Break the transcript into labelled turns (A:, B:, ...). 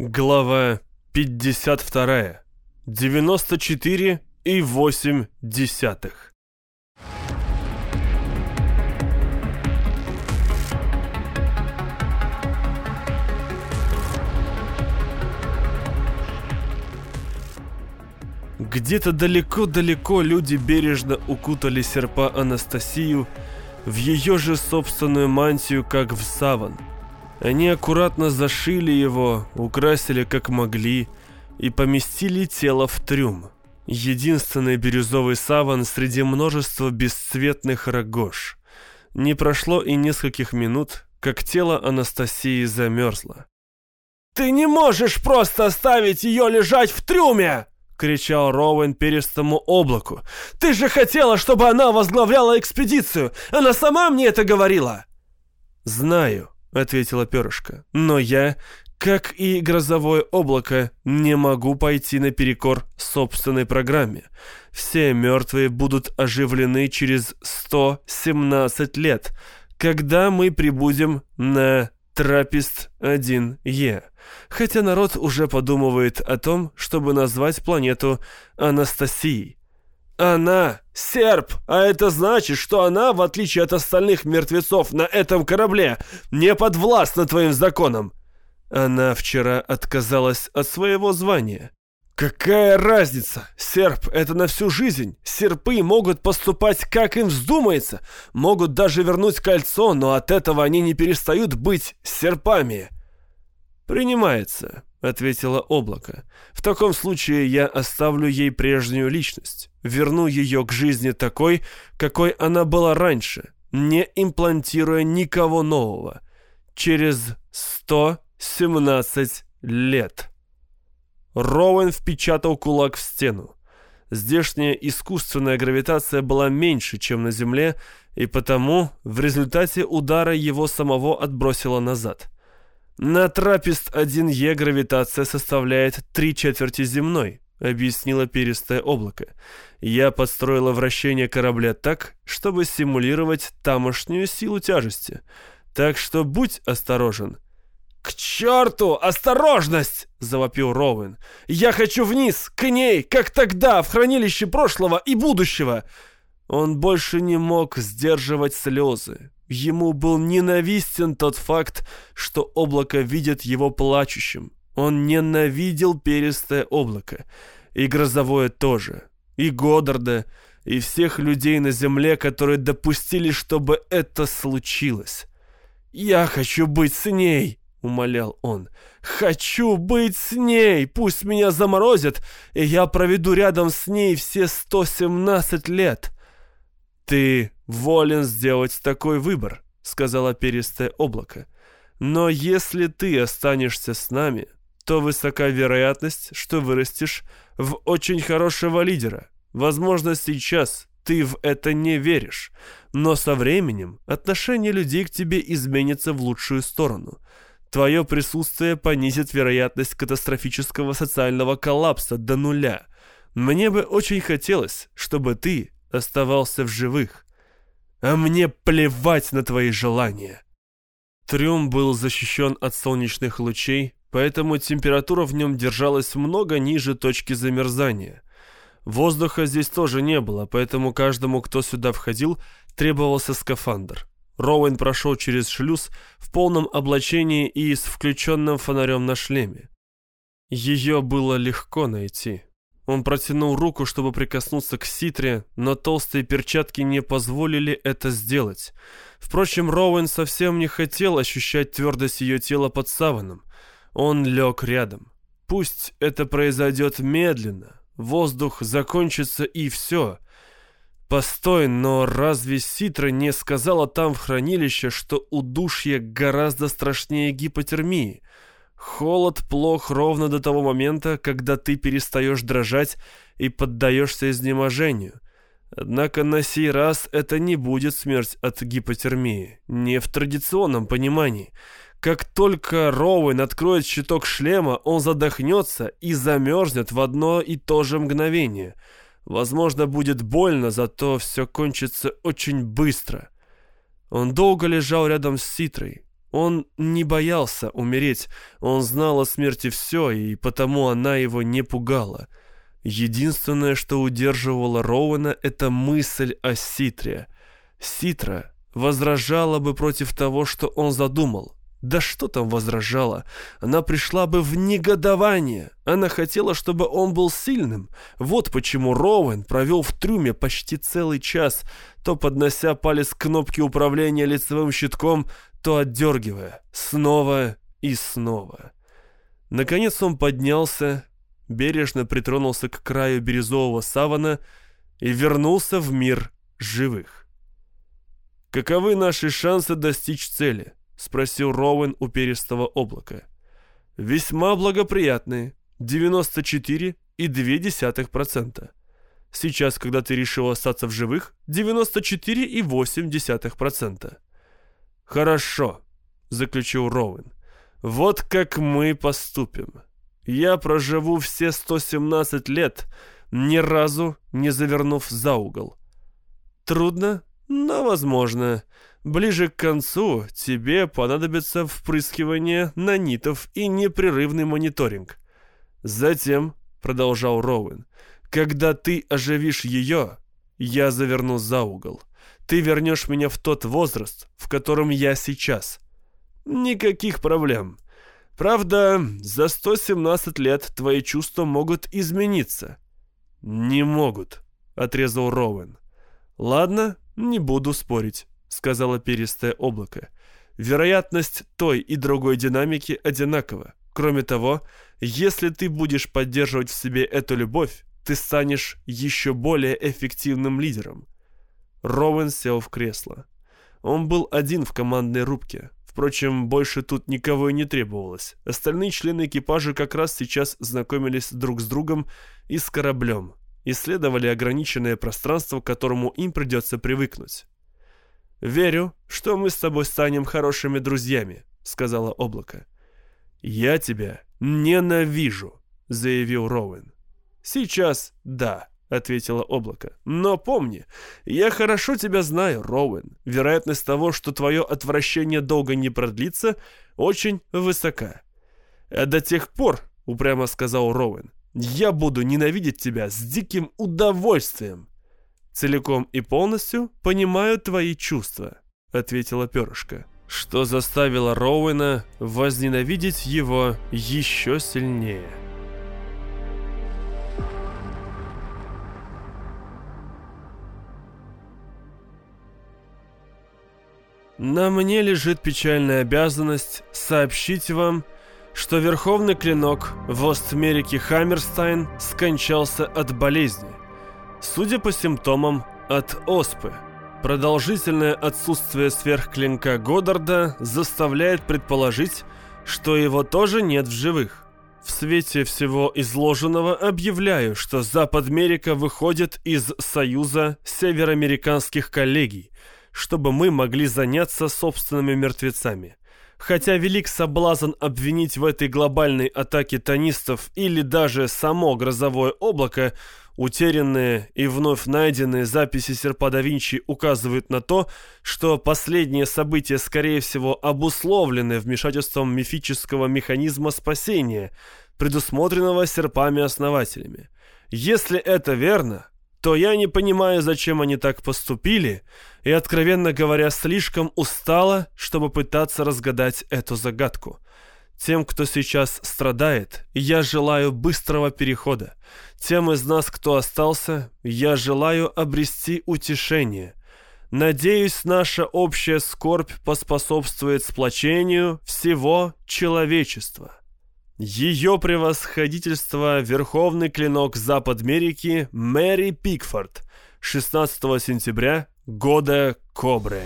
A: Глава 52. 94 и 8 десятых. Где-то далеко-далеко люди бережно укутали серпа Анастасию в ее же собственную мантию, как в саван – они аккуратно зашили его, украсили как могли и поместили тело в трюм. Единственный бирюзовый саван среди множества бесцветных рогож. Не прошло и нескольких минут, как тело Анастасии замерзло.
B: «Ты не можешь просто оставить ее лежать в трюме!» — кричал Роуэн перистому облаку. «Ты же хотела, чтобы она возглавляла экспедицию! Она сама мне это говорила!»
A: «Знаю», — ответила перышко. «Но я, как и грозовое облако, не могу пойти наперекор собственной программе. Все мертвые будут оживлены через 117 лет, когда мы прибудем на Трапест-1Е. Хотя народ уже подумывает о том, чтобы назвать планету Анастасией.
B: Она серп, а это значит, что она, в отличие от остальных мертвецов на этом корабле, не подвластна твоим законам.
A: Она вчера отказалась от своего звания.
B: Какая разница? Серп — это на всю жизнь. Серпы могут поступать, как им вздумается. Могут даже вернуть кольцо, но от этого они не перестают быть серпами.
A: Принимается. — ответило облако. «В таком случае я оставлю ей прежнюю личность, верну ее к жизни такой, какой она была раньше, не имплантируя никого нового. Через 117 лет». Роуэн впечатал кулак в стену. Здешняя искусственная гравитация была меньше, чем на Земле, и потому в результате удара его самого отбросило назад — «На Трапест-1Е гравитация составляет три четверти земной», — объяснило перистое облако. «Я подстроила вращение корабля так, чтобы симулировать тамошнюю силу тяжести. Так что будь осторожен».
B: «К черту! Осторожность!» — завопил Роуэн. «Я хочу вниз, к ней, как тогда, в хранилище прошлого и будущего!»
A: Он больше не мог сдерживать слезы. Ему был ненавистен тот факт, что облако видит его плачущим. Он ненавидел перистое облако. И грозовое тоже. И Годдарда, и всех людей на земле, которые допустили, чтобы это случилось.
B: «Я хочу быть с ней!» — умолял он. «Хочу быть с ней! Пусть меня заморозят, и я проведу рядом с ней все 117 лет!»
A: «Ты волен сделать такой выбор», — сказала перистое облако. «Но если ты останешься с нами, то высока вероятность, что вырастешь в очень хорошего лидера. Возможно, сейчас ты в это не веришь, но со временем отношение людей к тебе изменится в лучшую сторону. Твое присутствие понизит вероятность катастрофического социального коллапса до нуля. Мне бы очень хотелось, чтобы ты оставался в живых. А мне плевать на твои желания. Трюм был защищен от солнечных лучей, поэтому температура в нем держалась много ниже точки замерзания. Воздуха здесь тоже не было, поэтому каждому, кто сюда входил, требовался скафандр. Роуэн прошел через шлюз в полном облачении и с включенным фонарем на шлеме. Ее было легко найти. Он протянул руку, чтобы прикоснуться к Ситре, но толстые перчатки не позволили это сделать. Впрочем, Роуэн совсем не хотел ощущать твердость ее тела под саваном. Он лег рядом. Пусть это произойдет медленно, воздух закончится и все. Постой, но разве Ситра не сказала там в хранилище, что удушье гораздо страшнее гипотермии? Холод плох ровно до того момента, когда ты перестаешь дрожать и поддаешься изнеможению. Однако на сей раз это не будет смерть от гипотермии, не в традиционном понимании. Как только Роуэн откроет щиток шлема, он задохнется и замерзнет в одно и то же мгновение. Возможно, будет больно, зато все кончится очень быстро. Он долго лежал рядом с Ситрой, Он не боялся умереть, он знал о смерти все, и потому она его не пугала. Единственное, что удерживало Роуэна, это мысль о Ситре. Ситра возражала бы против того, что он задумал. Да что там возражала? Она пришла бы в негодование. Она хотела, чтобы он был сильным. Вот почему Роуэн провел в трюме почти целый час, то поднося палец к кнопке управления лицевым щитком, то отдергивая. Снова и снова. Наконец он поднялся, бережно притронулся к краю бирюзового савана и вернулся в мир живых. «Каковы наши шансы достичь цели?» — спросил Роуэн у перистого облака. «Весьма благоприятные. 94,2%. Сейчас, когда ты решил остаться в живых, 94,8%. «Хорошо», — заключил Роуэн. «Вот как мы поступим. Я проживу все 117 лет, ни разу не завернув за угол. Трудно, но возможно. Ближе к концу тебе понадобится впрыскивание нанитов и непрерывный мониторинг. Затем, — продолжал Роуэн, — когда ты оживишь ее, я заверну за угол. Ты вернешь меня в тот возраст, в котором я сейчас. Никаких проблем. Правда, за 117 лет твои чувства могут измениться. Не могут, — отрезал Роуэн. Ладно, не буду спорить, — сказала перистое облако. Вероятность той и другой динамики одинакова. Кроме того, если ты будешь поддерживать в себе эту любовь, ты станешь еще более эффективным лидером. Роуэн сел в кресло. Он был один в командной рубке. Впрочем, больше тут никого и не требовалось. Остальные члены экипажа как раз сейчас знакомились друг с другом и с кораблем. Исследовали ограниченное пространство, к которому им придется привыкнуть. «Верю, что мы с тобой станем хорошими друзьями», — сказала облако. «Я тебя ненавижу», — заявил Роуэн. «Сейчас да», — ответило облако. «Но помни, я хорошо тебя знаю, Роуэн. Вероятность того, что твое отвращение долго не продлится, очень высока». «А до тех пор», — упрямо сказал Роуэн, «я буду ненавидеть тебя с диким удовольствием». «Целиком и полностью понимаю твои чувства», — ответила перышко, что заставило Роуэна возненавидеть его еще сильнее. На мне лежит печальная обязанность сообщить вам, что верховный клинок в Остмерике Хаммерстайн скончался от болезни. Судя по симптомам, от оспы. Продолжительное отсутствие сверхклинка Годдарда заставляет предположить, что его тоже нет в живых. В свете всего изложенного объявляю, что Запад Америка выходит из Союза североамериканских коллегий – чтобы мы могли заняться собственными мертвецами. Хотя велик соблазн обвинить в этой глобальной атаке тонистов или даже само грозовое облако, утерянные и вновь найденные записи Серпа да Винчи указывают на то, что последние события, скорее всего, обусловлены вмешательством мифического механизма спасения, предусмотренного серпами-основателями. Если это верно, то я не понимаю, зачем они так поступили, и, откровенно говоря, слишком устала, чтобы пытаться разгадать эту загадку. Тем, кто сейчас страдает, я желаю быстрого перехода. Тем из нас, кто остался, я желаю обрести утешение. Надеюсь, наша общая скорбь поспособствует сплочению всего человечества. Ее превосходительство Верховный Клинок Запад Америки Мэри Пикфорд 16 сентября года Кобры.